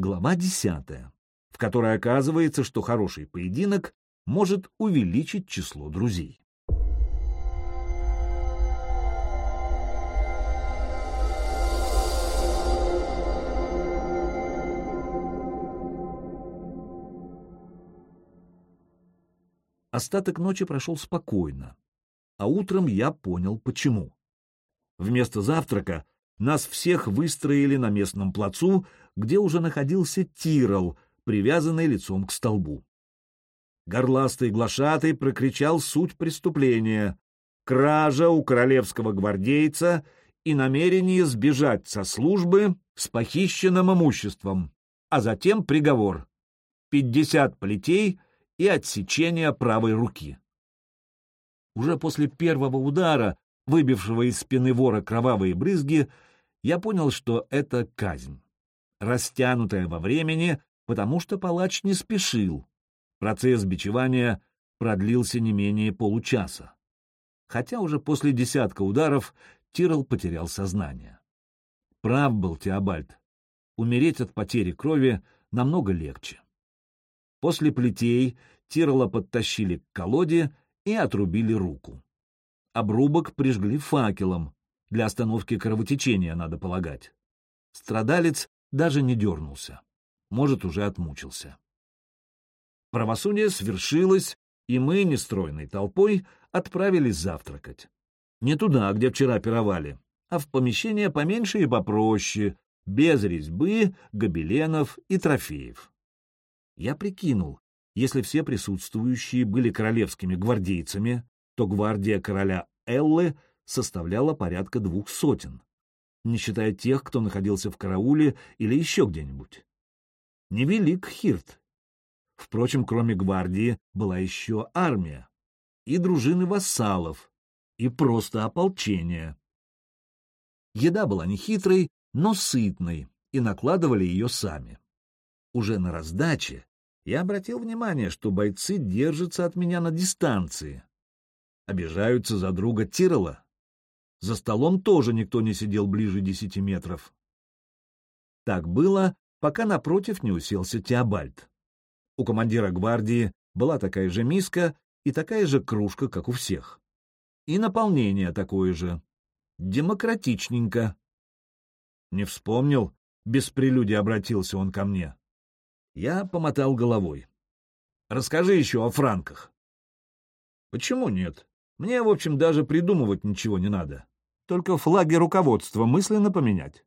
Глава десятая, в которой оказывается, что хороший поединок может увеличить число друзей. Остаток ночи прошел спокойно, а утром я понял, почему. Вместо завтрака нас всех выстроили на местном плацу, где уже находился Тирол, привязанный лицом к столбу. Горластый глашатый прокричал суть преступления — кража у королевского гвардейца и намерение сбежать со службы с похищенным имуществом, а затем приговор — пятьдесят плетей и отсечение правой руки. Уже после первого удара, выбившего из спины вора кровавые брызги, я понял, что это казнь, растянутая во времени, потому что палач не спешил. Процесс бичевания продлился не менее получаса. Хотя уже после десятка ударов Тирл потерял сознание. Прав был Теобальд. Умереть от потери крови намного легче. После плетей Тирла подтащили к колоде и отрубили руку. Обрубок прижгли факелом, для остановки кровотечения, надо полагать. Страдалец даже не дернулся. Может, уже отмучился. Правосудие свершилось, и мы, нестройной толпой, отправились завтракать. Не туда, где вчера пировали, а в помещение поменьше и попроще, без резьбы, гобеленов и трофеев. Я прикинул, если все присутствующие были королевскими гвардейцами, то гвардия короля Эллы составляла порядка двух сотен, не считая тех, кто находился в карауле или еще где-нибудь. Невелик Хирт. Впрочем, кроме гвардии была еще армия, и дружины вассалов, и просто ополчение. Еда была нехитрой, но сытной, и накладывали ее сами. Уже на раздаче я обратил внимание, что бойцы держатся от меня на дистанции. Обижаются за друга Тирола, за столом тоже никто не сидел ближе десяти метров. Так было, пока напротив не уселся Теобальд. У командира гвардии была такая же миска и такая же кружка, как у всех. И наполнение такое же. Демократичненько. Не вспомнил, без прелюдии обратился он ко мне. Я помотал головой. Расскажи еще о франках. Почему нет? Мне, в общем, даже придумывать ничего не надо. Только флаги руководства мысленно поменять.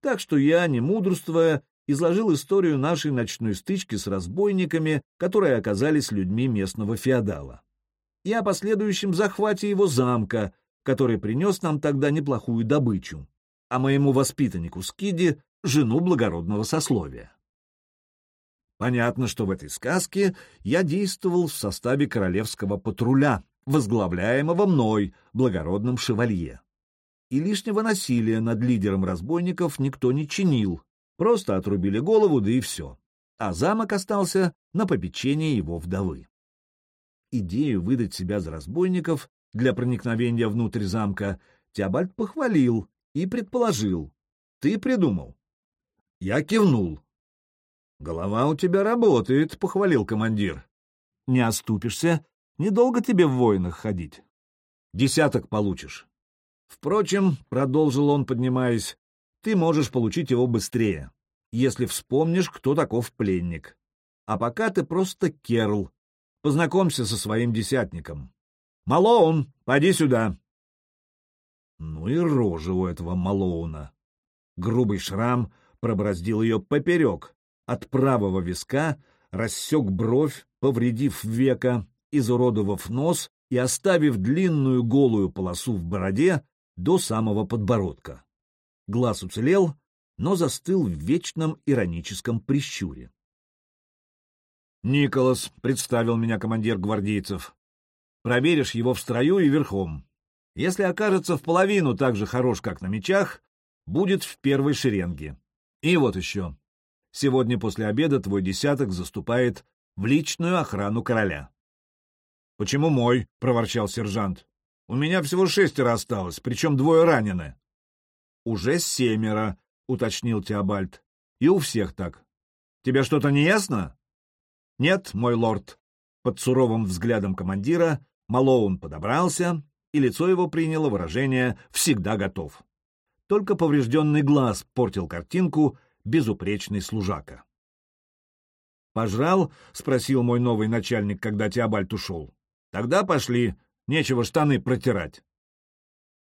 Так что я, не мудрствуя, изложил историю нашей ночной стычки с разбойниками, которые оказались людьми местного феодала. И о последующем захвате его замка, который принес нам тогда неплохую добычу, а моему воспитаннику Скиди — жену благородного сословия. Понятно, что в этой сказке я действовал в составе королевского патруля, возглавляемого мной, благородным шевалье. И лишнего насилия над лидером разбойников никто не чинил, просто отрубили голову, да и все. А замок остался на попечении его вдовы. Идею выдать себя за разбойников для проникновения внутрь замка Теобальд похвалил и предположил. Ты придумал. Я кивнул. «Голова у тебя работает», — похвалил командир. «Не оступишься, Недолго тебе в войнах ходить. Десяток получишь. Впрочем, — продолжил он, поднимаясь, — ты можешь получить его быстрее, если вспомнишь, кто таков пленник. А пока ты просто керл. Познакомься со своим десятником. Малоун, поди сюда. Ну и рожа у этого Малоуна. Грубый шрам пробороздил ее поперек, от правого виска рассек бровь, повредив века, изуродовав нос и оставив длинную голую полосу в бороде до самого подбородка. Глаз уцелел, но застыл в вечном ироническом прищуре. «Николас», — представил меня командир гвардейцев, — «проверишь его в строю и верхом. Если окажется в половину так же хорош, как на мечах, будет в первой шеренге. И вот еще. Сегодня после обеда твой десяток заступает в личную охрану короля. «Почему мой?» — проворчал сержант. «У меня всего шестеро осталось, причем двое ранены». «Уже семеро», — уточнил Теобальд. И у всех так. Тебе что-то не ясно? Нет, мой лорд. Под суровым взглядом командира Малоун подобрался, и лицо его приняло выражение «всегда готов». Только поврежденный глаз портил картинку безупречный служака. «Пожрал?» — спросил мой новый начальник, когда Теобальд ушел. «Тогда пошли, нечего штаны протирать».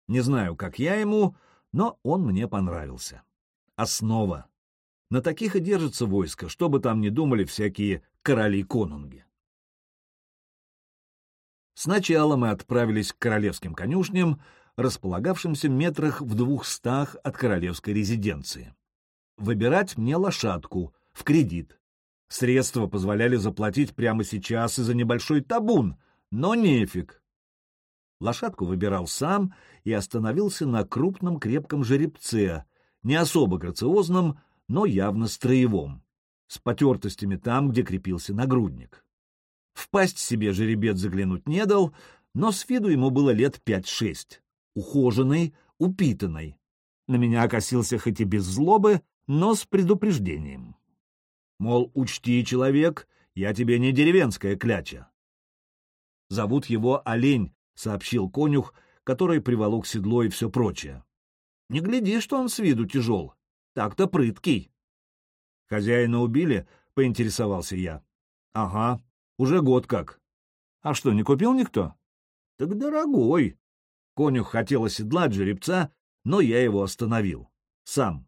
Не знаю, как я ему, но он мне понравился. Основа. На таких и держится войско, что бы там ни думали всякие короли-конунги. Сначала мы отправились к королевским конюшням, располагавшимся метрах в двухстах от королевской резиденции. Выбирать мне лошадку в кредит. Средства позволяли заплатить прямо сейчас и за небольшой табун, но нефиг. Лошадку выбирал сам и остановился на крупном крепком жеребце, не особо грациозном, но явно строевом, с потертостями там, где крепился нагрудник. В пасть себе жеребец заглянуть не дал, но с виду ему было лет пять-шесть, ухоженный, упитанный. На меня окосился хоть и без злобы, но с предупреждением. Мол, учти, человек, я тебе не деревенская кляча. Зовут его Олень, сообщил конюх, который приволок седло и все прочее. Не гляди, что он с виду тяжел. Так-то прыткий. Хозяина убили? — поинтересовался я. — Ага, уже год как. — А что, не купил никто? — Так дорогой. Конюх хотел оседлать жеребца, но я его остановил. Сам.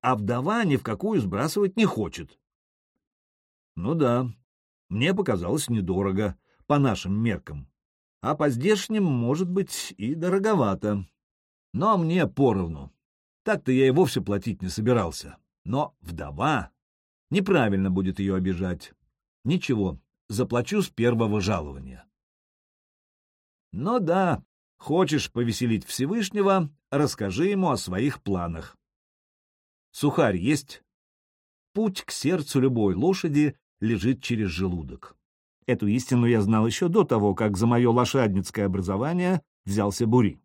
А вдова ни в какую сбрасывать не хочет. Ну да, мне показалось недорого, по нашим меркам а по здешним, может быть, и дороговато. Но мне поровну. Так-то я и вовсе платить не собирался. Но вдова... Неправильно будет ее обижать. Ничего, заплачу с первого жалования. Но да, хочешь повеселить Всевышнего, расскажи ему о своих планах. Сухарь есть? Путь к сердцу любой лошади лежит через желудок. Эту истину я знал еще до того, как за мое лошадницкое образование взялся Бури.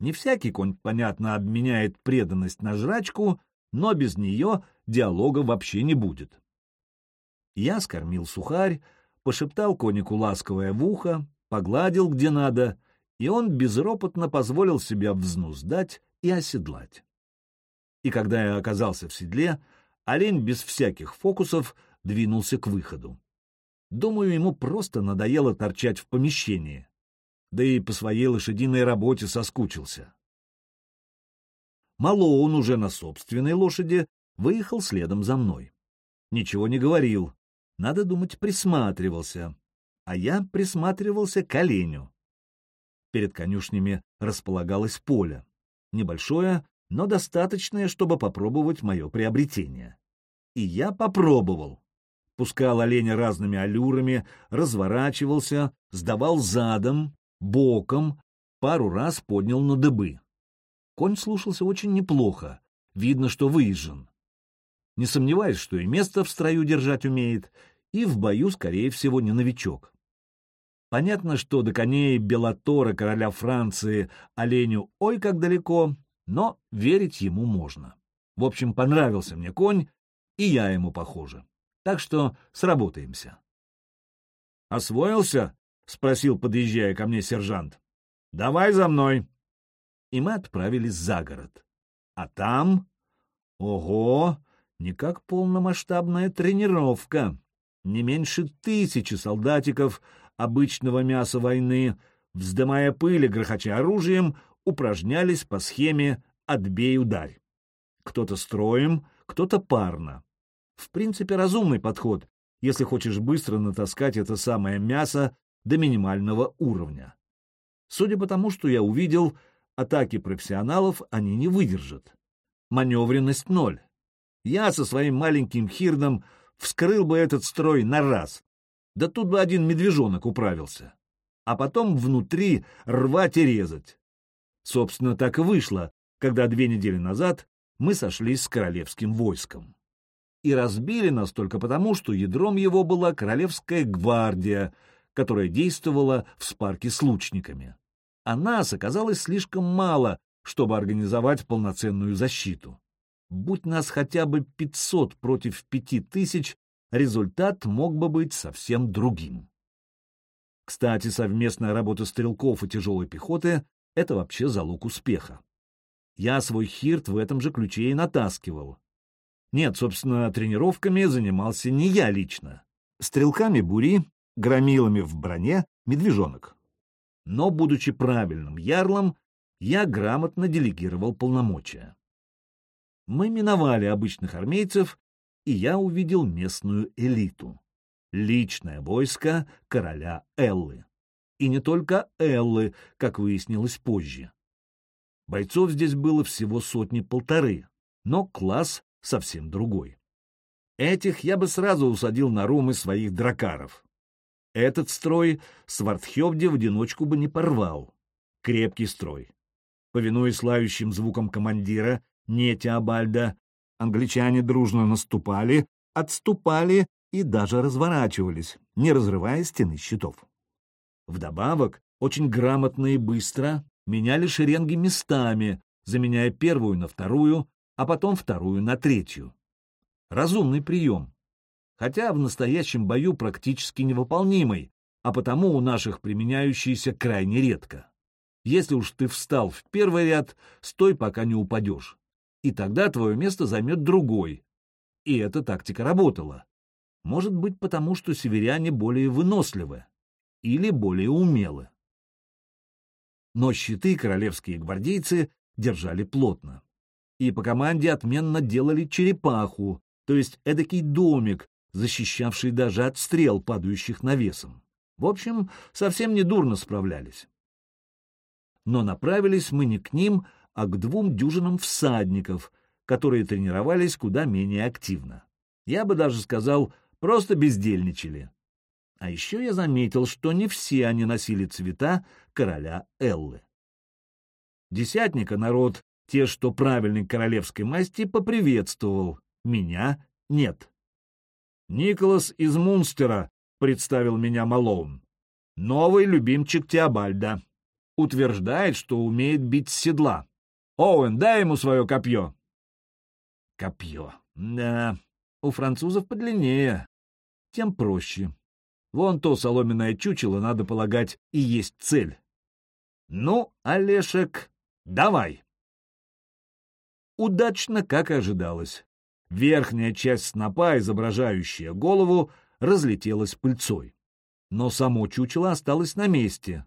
Не всякий конь, понятно, обменяет преданность на жрачку, но без нее диалога вообще не будет. Я скормил сухарь, пошептал конику ласковое в ухо, погладил где надо, и он безропотно позволил себя взнуздать и оседлать. И когда я оказался в седле, олень без всяких фокусов двинулся к выходу. Думаю, ему просто надоело торчать в помещении. Да и по своей лошадиной работе соскучился. Малоун уже на собственной лошади выехал следом за мной. Ничего не говорил. Надо думать, присматривался. А я присматривался к оленю. Перед конюшнями располагалось поле. Небольшое, но достаточное, чтобы попробовать мое приобретение. И я попробовал пускал оленя разными аллюрами, разворачивался, сдавал задом, боком, пару раз поднял на дыбы. Конь слушался очень неплохо, видно, что выезжен. Не сомневаюсь, что и место в строю держать умеет, и в бою, скорее всего, не новичок. Понятно, что до коней Белатора, короля Франции, оленю ой как далеко, но верить ему можно. В общем, понравился мне конь, и я ему похоже. Так что сработаемся. «Освоился?» — спросил, подъезжая ко мне сержант. «Давай за мной!» И мы отправились за город. А там... Ого! Не как полномасштабная тренировка. Не меньше тысячи солдатиков обычного мяса войны, вздымая пыль и грохоча оружием, упражнялись по схеме «отбей-ударь». Кто-то строем, кто-то парно. В принципе, разумный подход, если хочешь быстро натаскать это самое мясо до минимального уровня. Судя по тому, что я увидел, атаки профессионалов они не выдержат. Маневренность ноль. Я со своим маленьким хирном вскрыл бы этот строй на раз. Да тут бы один медвежонок управился. А потом внутри рвать и резать. Собственно, так и вышло, когда две недели назад мы сошлись с королевским войском и разбили нас только потому, что ядром его была Королевская гвардия, которая действовала в спарке с лучниками. А нас оказалось слишком мало, чтобы организовать полноценную защиту. будь нас хотя бы пятьсот против пяти тысяч, результат мог бы быть совсем другим. Кстати, совместная работа стрелков и тяжелой пехоты — это вообще залог успеха. Я свой хирт в этом же ключе и натаскивал. Нет, собственно, тренировками занимался не я лично. Стрелками бури, громилами в броне, медвежонок. Но, будучи правильным ярлом, я грамотно делегировал полномочия. Мы миновали обычных армейцев, и я увидел местную элиту. Личное войско короля Эллы. И не только Эллы, как выяснилось позже. Бойцов здесь было всего сотни-полторы, но класс совсем другой. Этих я бы сразу усадил на румы своих дракаров. Этот строй Свардхевде в одиночку бы не порвал. Крепкий строй. Повинуясь славящим звукам командира, не Теобальда, англичане дружно наступали, отступали и даже разворачивались, не разрывая стены щитов. Вдобавок, очень грамотно и быстро меняли шеренги местами, заменяя первую на вторую, а потом вторую на третью. Разумный прием, хотя в настоящем бою практически невыполнимый, а потому у наших применяющийся крайне редко. Если уж ты встал в первый ряд, стой, пока не упадешь. И тогда твое место займет другой. И эта тактика работала. Может быть, потому что северяне более выносливы или более умелы. Но щиты королевские гвардейцы держали плотно. И по команде отменно делали черепаху, то есть эдакий домик, защищавший даже от стрел, падающих навесом. В общем, совсем недурно справлялись. Но направились мы не к ним, а к двум дюжинам всадников, которые тренировались куда менее активно. Я бы даже сказал, просто бездельничали. А еще я заметил, что не все они носили цвета короля Эллы. Десятника народ, те, что правильной королевской масти, поприветствовал, меня нет. Николас из Мунстера представил меня Малоун. Новый любимчик Теобальда. Утверждает, что умеет бить с седла. Оуэн, дай ему свое копье. Копье. Да, у французов подлиннее. Тем проще. Вон то соломенное чучело, надо полагать, и есть цель. Ну, Олешек, давай. Удачно, как и ожидалось. Верхняя часть снопа, изображающая голову, разлетелась пыльцой. Но само чучело осталось на месте.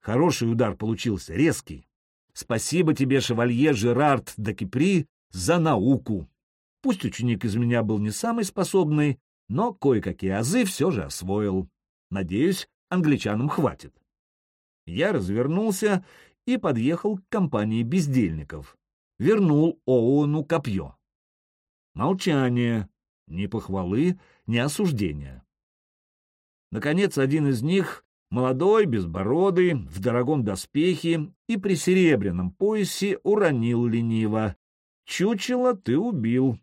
Хороший удар получился, резкий. Спасибо тебе, шевалье Жерард де Кипри, за науку. Пусть ученик из меня был не самый способный, но кое-какие азы все же освоил. Надеюсь, англичанам хватит. Я развернулся и подъехал к компании бездельников. Вернул Оуэну копье. Молчание. Ни похвалы, ни осуждения. Наконец, один из них, молодой, безбородый, в дорогом доспехе и при серебряном поясе, уронил лениво. «Чучело ты убил».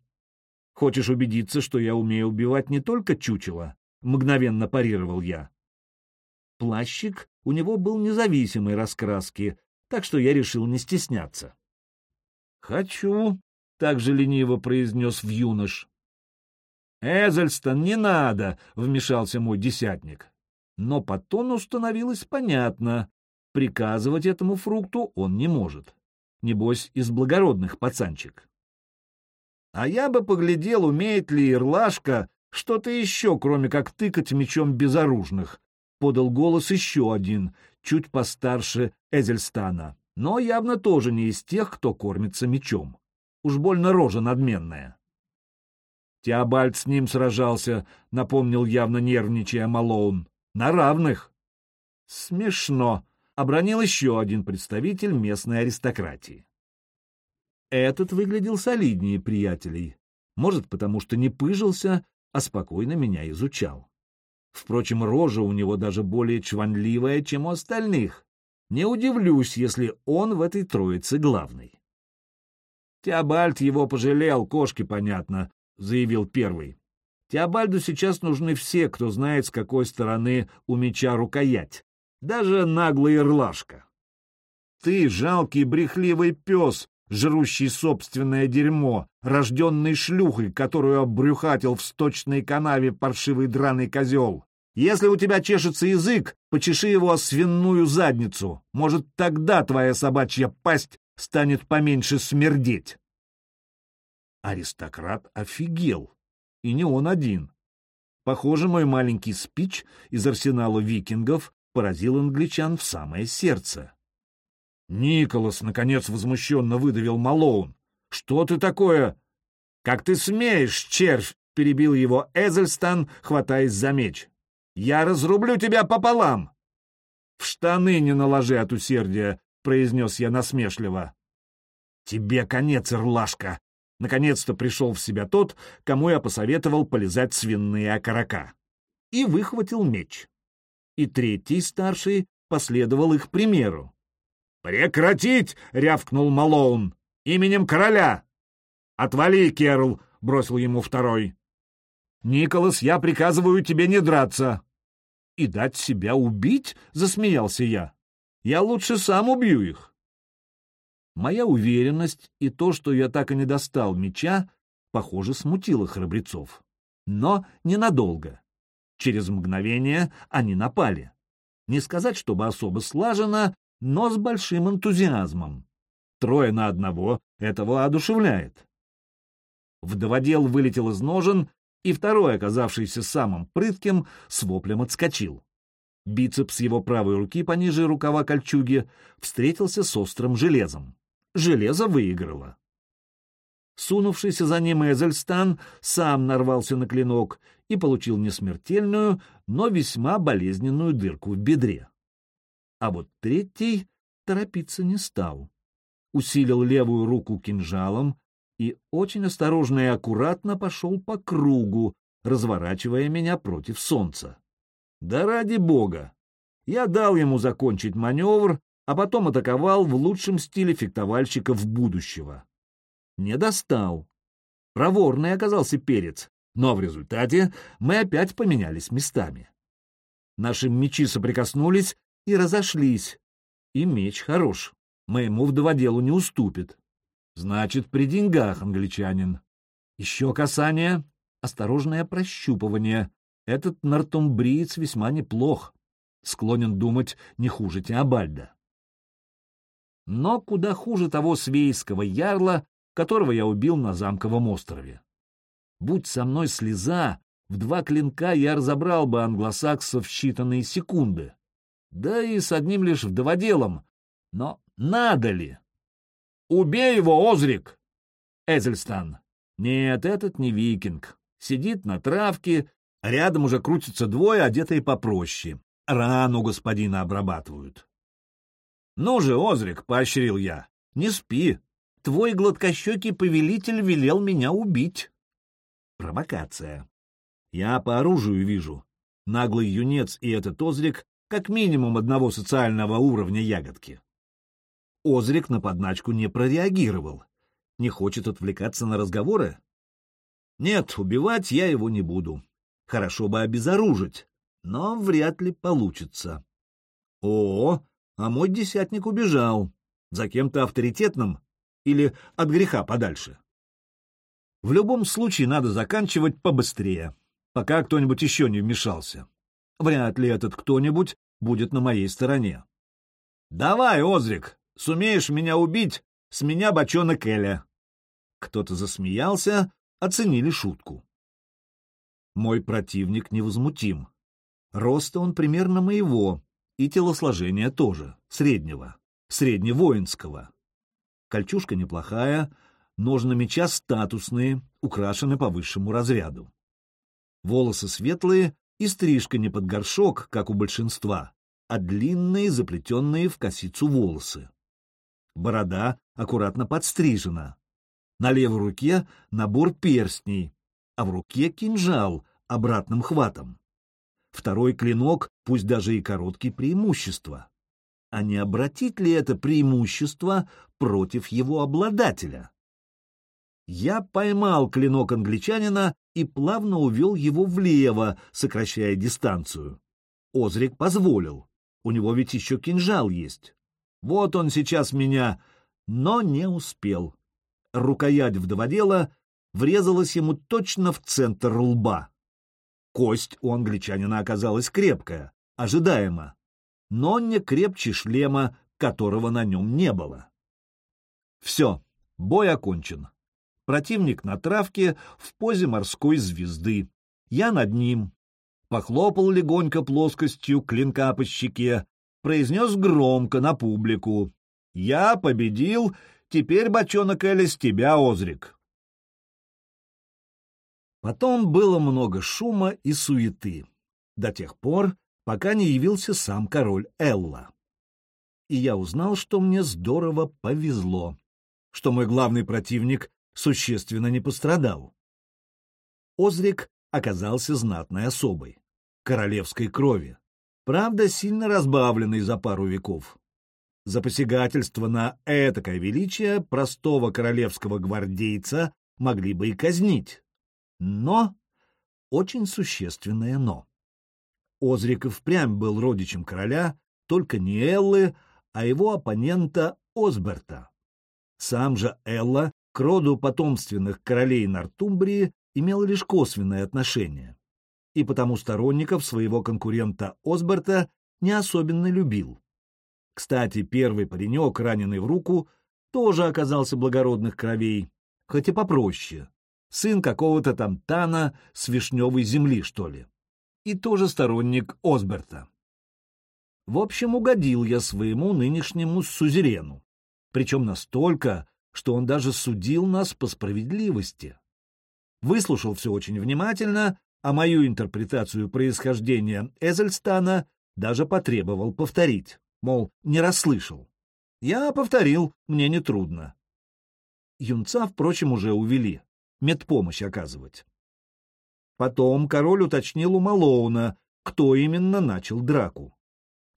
«Хочешь убедиться, что я умею убивать не только чучело?» — мгновенно парировал я. Плащик у него был независимой раскраски, так что я решил не стесняться. «Хочу», — также лениво произнес в юнош. «Эзельстон, не надо!» — вмешался мой десятник. Но по тону становилось понятно. Приказывать этому фрукту он не может. Небось, из благородных пацанчик. А я бы поглядел, умеет ли Ирлашка что-то еще, кроме как тыкать мечом безоружных. Подал голос еще один, чуть постарше Эзельстана, но явно тоже не из тех, кто кормится мечом. Уж больно рожа надменная. Теобальд с ним сражался, напомнил явно нервничая Малоун. На равных. Смешно, обронил еще один представитель местной аристократии. Этот выглядел солиднее приятелей. Может, потому что не пыжился, а спокойно меня изучал. Впрочем, рожа у него даже более чванливая, чем у остальных. Не удивлюсь, если он в этой троице главный. Теобальд его пожалел, кошки, понятно, — заявил первый. Теобальду сейчас нужны все, кто знает, с какой стороны у меча рукоять. Даже наглый ирлашка. Ты, жалкий брехливый пес, жрущий собственное дерьмо, рожденный шлюхой, которую обрюхатил в сточной канаве паршивый драный козел. Если у тебя чешется язык, почеши его о свиную задницу. Может, тогда твоя собачья пасть станет поменьше смердеть. Аристократ офигел. И не он один. Похоже, мой маленький спич из арсенала викингов поразил англичан в самое сердце. Николас, наконец, возмущенно выдавил Малоун. «Что ты такое?» «Как ты смеешь, червь!» — перебил его Эзельстан, хватаясь за меч. «Я разрублю тебя пополам!» «В штаны не наложи от усердия!» — произнес я насмешливо. «Тебе конец, Ирлашка!» Наконец-то пришел в себя тот, кому я посоветовал полезать свиные окорока. И выхватил меч. И третий, старший, последовал их примеру. «Прекратить!» — рявкнул Малоун. «Именем короля!» «Отвали, Керл!» — бросил ему второй. «Николас, я приказываю тебе не драться!» «И дать себя убить?» — засмеялся я. «Я лучше сам убью их!» Моя уверенность и то, что я так и не достал меча, похоже, смутило храбрецов. Но ненадолго. Через мгновение они напали. Не сказать, чтобы особо слаженно, но с большим энтузиазмом. Трое на одного этого одушевляет. Вдоводел вылетел из ножен, и второй, оказавшийся самым прытким, с воплем отскочил. Бицепс его правой руки пониже рукава кольчуги встретился с острым железом. Железо выиграло. Сунувшийся за ним Эзельстан сам нарвался на клинок и получил не смертельную, но весьма болезненную дырку в бедре. А вот третий торопиться не стал. Усилил левую руку кинжалом и очень осторожно и аккуратно пошел по кругу, разворачивая меня против солнца. Да ради бога! Я дал ему закончить маневр, а потом атаковал в лучшем стиле фехтовальщиков будущего. Не достал. Проворный оказался перец, но в результате мы опять поменялись местами. Наши мечи соприкоснулись, и разошлись. И меч хорош, моему вдоводелу не уступит. Значит, при деньгах, англичанин. Еще касание, осторожное прощупывание. Этот нортумбриец весьма неплох. Склонен думать не хуже Теобальда. Но куда хуже того свейского ярла, которого я убил на замковом острове. Будь со мной слеза, в два клинка я разобрал бы англосаксов в считанные секунды да и с одним лишь вдоводелом. Но надо ли? Убей его, Озрик! Эзельстан. Нет, этот не викинг. Сидит на травке, рядом уже крутятся двое, одетые попроще. Рану господина обрабатывают. Ну же, Озрик, — поощрил я, — не спи. Твой гладкощекий повелитель велел меня убить. Провокация. Я по оружию вижу. Наглый юнец и этот Озрик как минимум одного социального уровня ягодки. Озрик на подначку не прореагировал. Не хочет отвлекаться на разговоры? Нет, убивать я его не буду. Хорошо бы обезоружить, но вряд ли получится. О, а мой десятник убежал. За кем-то авторитетным или от греха подальше. В любом случае надо заканчивать побыстрее, пока кто-нибудь еще не вмешался. Вряд ли этот кто-нибудь будет на моей стороне. «Давай, Озрик, сумеешь меня убить, с меня бочонок Эля». Кто-то засмеялся, оценили шутку. Мой противник невозмутим. Роста он примерно моего, и телосложение тоже, среднего, средневоинского. Кольчушка неплохая, ножны меча статусные, украшены по высшему разряду. Волосы светлые, и стрижка не под горшок, как у большинства, а длинные, заплетенные в косицу волосы. Борода аккуратно подстрижена. На левой руке набор перстней, а в руке кинжал обратным хватом. Второй клинок, пусть даже и короткий, преимущество. А не обратить ли это преимущество против его обладателя? Я поймал клинок англичанина и плавно увел его влево, сокращая дистанцию. Озрик позволил. У него ведь еще кинжал есть. Вот он сейчас меня... но не успел. Рукоять вдоводела врезалась ему точно в центр лба. Кость у англичанина оказалась крепкая, ожидаемо, но не крепче шлема, которого на нем не было. Все, бой окончен. Противник на травке в позе морской звезды. Я над ним. Похлопал легонько плоскостью клинка по щеке, произнес громко на публику. «Я победил, теперь, бочонок Элис, тебя, Озрик». Потом было много шума и суеты, до тех пор, пока не явился сам король Элла. И я узнал, что мне здорово повезло, что мой главный противник существенно не пострадал. Озрик оказался знатной особой, королевской крови, правда, сильно разбавленной за пару веков. За посягательство на этакое величие простого королевского гвардейца могли бы и казнить. Но, очень существенное «но». Озрик и впрямь был родичем короля, только не Эллы, а его оппонента Осберта. Сам же Элла к роду потомственных королей Нортумбрии имел лишь косвенное отношение, и потому сторонников своего конкурента Осберта не особенно любил. Кстати, первый паренек, раненый в руку, тоже оказался благородных кровей, хоть и попроще. Сын какого-то там Тана с вишневой земли, что ли. И тоже сторонник Осберта. В общем, угодил я своему нынешнему сузерену. Причем настолько, что он даже судил нас по справедливости. Выслушал все очень внимательно, а мою интерпретацию происхождения Эзельстана даже потребовал повторить, мол, не расслышал. Я повторил, мне нетрудно. Юнца, впрочем, уже увели, медпомощь оказывать. Потом король уточнил у Малоуна, кто именно начал драку.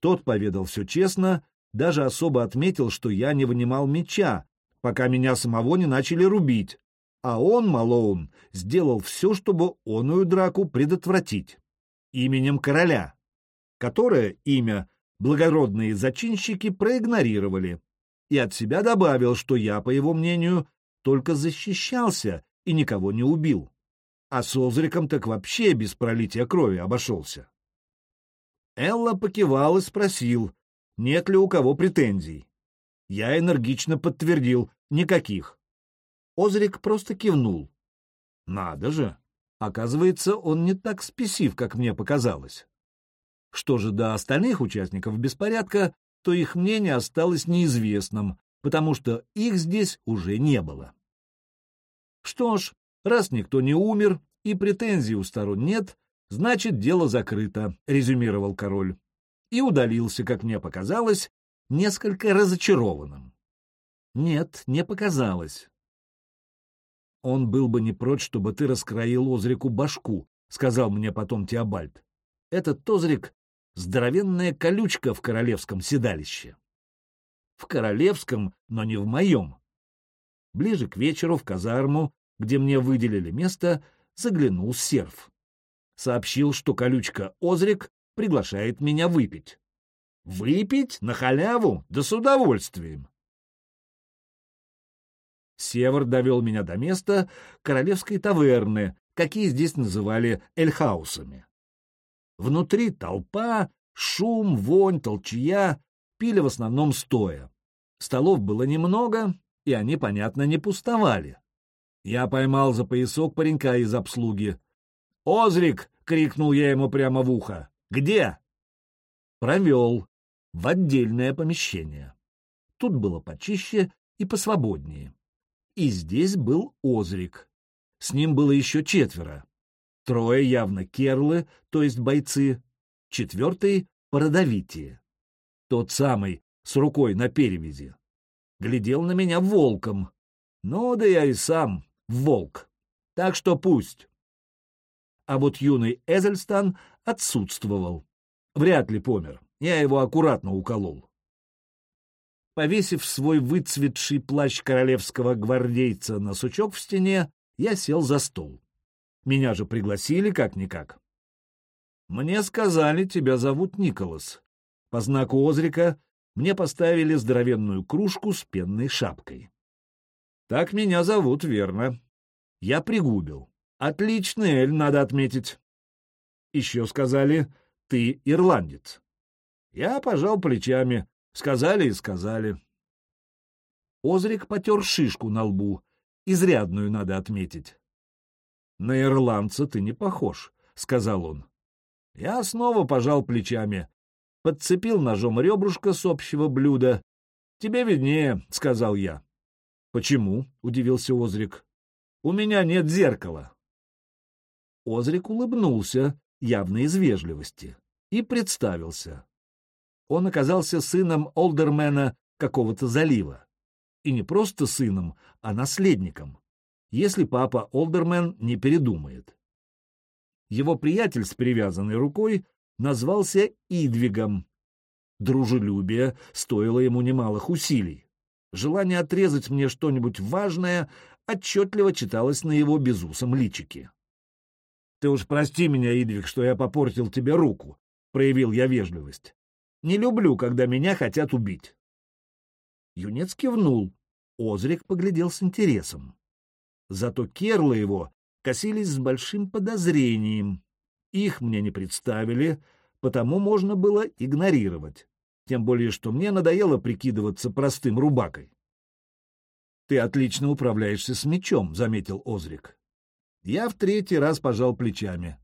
Тот поведал все честно, даже особо отметил, что я не вынимал меча, пока меня самого не начали рубить, а он, Малоун, сделал все, чтобы оную драку предотвратить. Именем короля, которое имя благородные зачинщики проигнорировали, и от себя добавил, что я, по его мнению, только защищался и никого не убил, а с Озриком так вообще без пролития крови обошелся. Элла покивал и спросил, нет ли у кого претензий. Я энергично подтвердил, никаких. Озрик просто кивнул. Надо же. Оказывается, он не так спесив, как мне показалось. Что же до остальных участников беспорядка, то их мнение осталось неизвестным, потому что их здесь уже не было. Что ж, раз никто не умер и претензий у сторон нет, значит, дело закрыто, резюмировал король. И удалился, как мне показалось, несколько разочарованным. Нет, не показалось. Он был бы не прочь, чтобы ты раскроил Озрику башку, — сказал мне потом Теобальд. Этот Озрик — здоровенная колючка в королевском седалище. В королевском, но не в моем. Ближе к вечеру в казарму, где мне выделили место, заглянул серф. Сообщил, что колючка Озрик приглашает меня выпить. Выпить на халяву? Да с удовольствием. Север довел меня до места королевской таверны, какие здесь называли эльхаусами. Внутри толпа, шум, вонь, толчья, пили в основном стоя. Столов было немного, и они, понятно, не пустовали. Я поймал за поясок паренька из обслуги. «Озрик!» — крикнул я ему прямо в ухо. «Где?» Провел в отдельное помещение. Тут было почище и посвободнее. И здесь был Озрик. С ним было еще четверо. Трое явно керлы, то есть бойцы, четвертый — породовитие. Тот самый, с рукой на перевязи. Глядел на меня волком. Ну да я и сам волк. Так что пусть. А вот юный Эзельстан отсутствовал. Вряд ли помер. Я его аккуратно уколол. Повесив свой выцветший плащ королевского гвардейца на сучок в стене, я сел за стол. Меня же пригласили как-никак. Мне сказали, тебя зовут Николас. По знаку Озрика мне поставили здоровенную кружку с пенной шапкой. Так меня зовут, верно. Я пригубил. Отличный эль, надо отметить. Еще сказали, ты ирландец. Я пожал плечами. Сказали и сказали. Озрик потер шишку на лбу. Изрядную надо отметить. На ирландца ты не похож, — сказал он. Я снова пожал плечами. Подцепил ножом ребрышко с общего блюда. Тебе виднее, — сказал я. Почему? — удивился Озрик. У меня нет зеркала. Озрик улыбнулся, явно из вежливости, и представился. Он оказался сыном олдермена какого-то залива. И не просто сыном, а наследником, если папа олдермен не передумает. Его приятель с привязанной рукой назвался Идвигом. Дружелюбие стоило ему немалых усилий. Желание отрезать мне что-нибудь важное отчетливо читалось на его безусом личике. — Ты уж прости меня, Идвиг, что я попортил тебе руку, — проявил я вежливость. — Не люблю, когда меня хотят убить. Юнец кивнул. Озрик поглядел с интересом. Зато керлы его косились с большим подозрением. Их мне не представили, потому можно было игнорировать. Тем более, что мне надоело прикидываться простым рубакой. «Ты отлично управляешься с мечом», — заметил Озрик. Я в третий раз пожал плечами.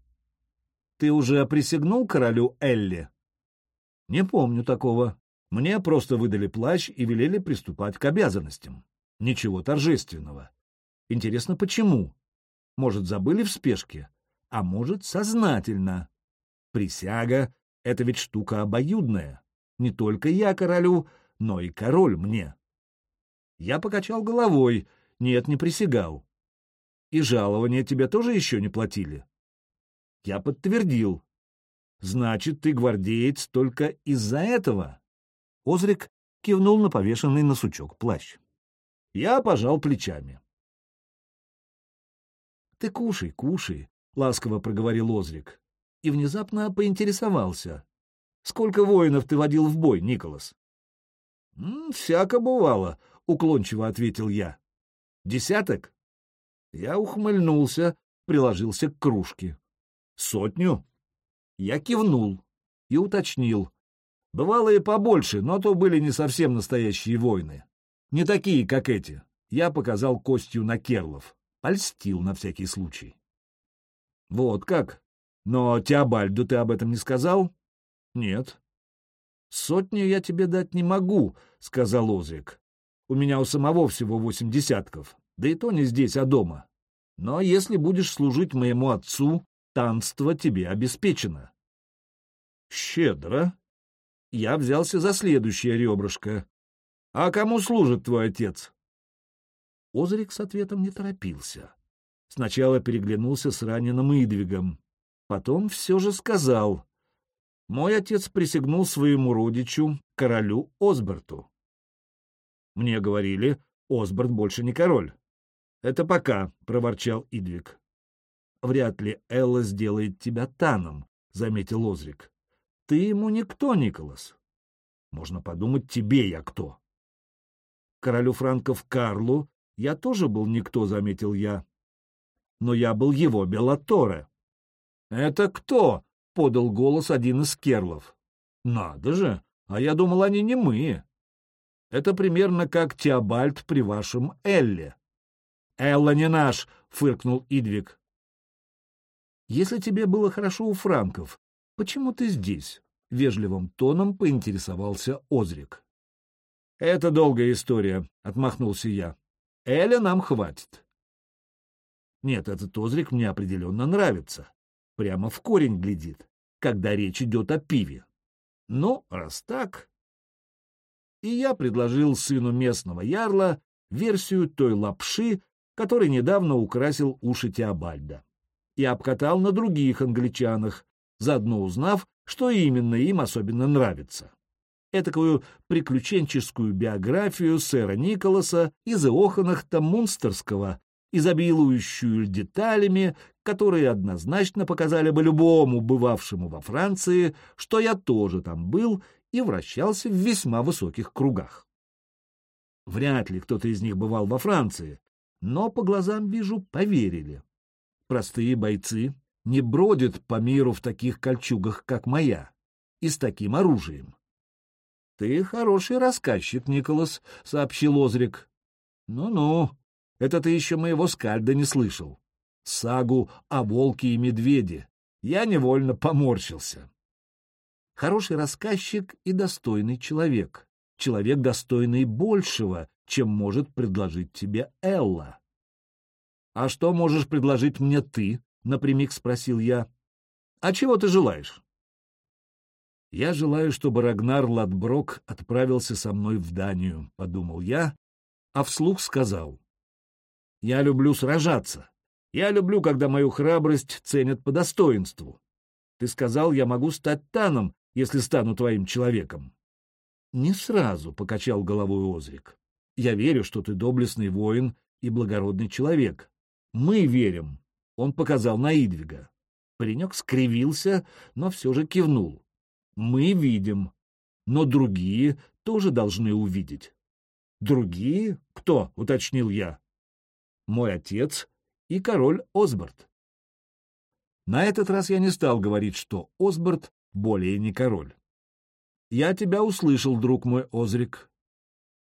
«Ты уже присягнул королю Элли?» «Не помню такого. Мне просто выдали плащ и велели приступать к обязанностям. Ничего торжественного. Интересно, почему? Может, забыли в спешке? А может, сознательно? Присяга — это ведь штука обоюдная. Не только я королю, но и король мне. Я покачал головой. Нет, не присягал. И жалования тебе тоже еще не платили? Я подтвердил. Значит, ты гвардеец только из-за этого? Озрик кивнул на повешенный на сучок плащ. Я пожал плечами. «Ты кушай, кушай», — ласково проговорил Озрик. И внезапно поинтересовался. «Сколько воинов ты водил в бой, Николас?» «Всяко бывало», — уклончиво ответил я. «Десяток?» Я ухмыльнулся, приложился к кружке. «Сотню?» Я кивнул и уточнил. Бывало и побольше, но то были не совсем настоящие войны. Не такие, как эти. Я показал костью на керлов. Польстил на всякий случай. Вот как? Но Теобальду ты об этом не сказал? Нет. Сотню я тебе дать не могу, сказал Озрик. У меня у самого всего восемь десятков, да и то не здесь, а дома. Но если будешь служить моему отцу, танство тебе обеспечено. Щедро. Я взялся за следующее ребрышко. А кому служит твой отец? Озрик с ответом не торопился. Сначала переглянулся с раненым Идвигом. Потом все же сказал. Мой отец присягнул своему родичу, королю Осберту. Мне говорили, Осборд больше не король. Это пока, — проворчал Идвиг. Вряд ли Элла сделает тебя таном, — заметил Озрик. Ты ему никто, Николас. Можно подумать, тебе я кто. Королю франков Карлу я тоже был никто, — заметил я. Но я был его Белаторе. — Это кто? — подал голос один из керлов. — Надо же! А я думал, они не мы. Это примерно как Теобальд при вашем Элле. — Элла не наш, — фыркнул Идвиг. — Если тебе было хорошо у франков, почему ты здесь? — вежливым тоном поинтересовался Озрик. — Это долгая история, — отмахнулся я. — Эля нам хватит. Нет, этот Озрик мне определенно нравится. Прямо в корень глядит, когда речь идет о пиве. Ну, раз так, и я предложил сыну местного ярла версию той лапши, который недавно украсил уши Теобальда, и обкатал на других англичанах, заодно узнав, что именно им особенно нравится. Этакую приключенческую биографию сэра Николаса из Иоханахта Мунстерского, изобилующую деталями, которые однозначно показали бы любому бывавшему во Франции, что я тоже там был и вращался в весьма высоких кругах. Вряд ли кто-то из них бывал во Франции, но по глазам вижу, поверили. Простые бойцы не бродят по миру в таких кольчугах, как моя, и с таким оружием. — Ты хороший рассказчик, Николас, — сообщил Озрик. Ну — Ну-ну, это ты еще моего скальда не слышал. Сагу о волке и медведе. Я невольно поморщился. Хороший рассказчик и достойный человек. Человек, достойный большего, чем может предложить тебе Элла. — А что можешь предложить мне ты? — напрямик спросил я. — А чего ты желаешь? — Я желаю, чтобы Рагнар Ладброк отправился со мной в Данию, — подумал я, а вслух сказал. — Я люблю сражаться. Я люблю, когда мою храбрость ценят по достоинству. Ты сказал, я могу стать Таном, если стану твоим человеком. — Не сразу, — покачал головой Озрик. — Я верю, что ты доблестный воин и благородный человек. Мы верим, он показал на Идвига. Паренек скривился, но все же кивнул. Мы видим, но другие тоже должны увидеть. Другие? Кто? — уточнил я. Мой отец и король Осборд. На этот раз я не стал говорить, что Осборд более не король. Я тебя услышал, друг мой Озрик.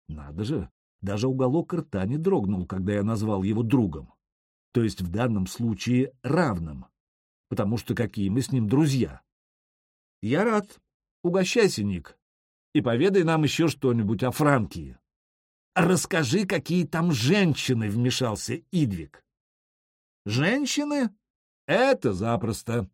Надо же, даже уголок рта не дрогнул, когда я назвал его другом то есть в данном случае равным, потому что какие мы с ним друзья. Я рад. Угощайся, Ник, и поведай нам еще что-нибудь о Франкии. Расскажи, какие там женщины, — вмешался Идвиг. Женщины? Это запросто.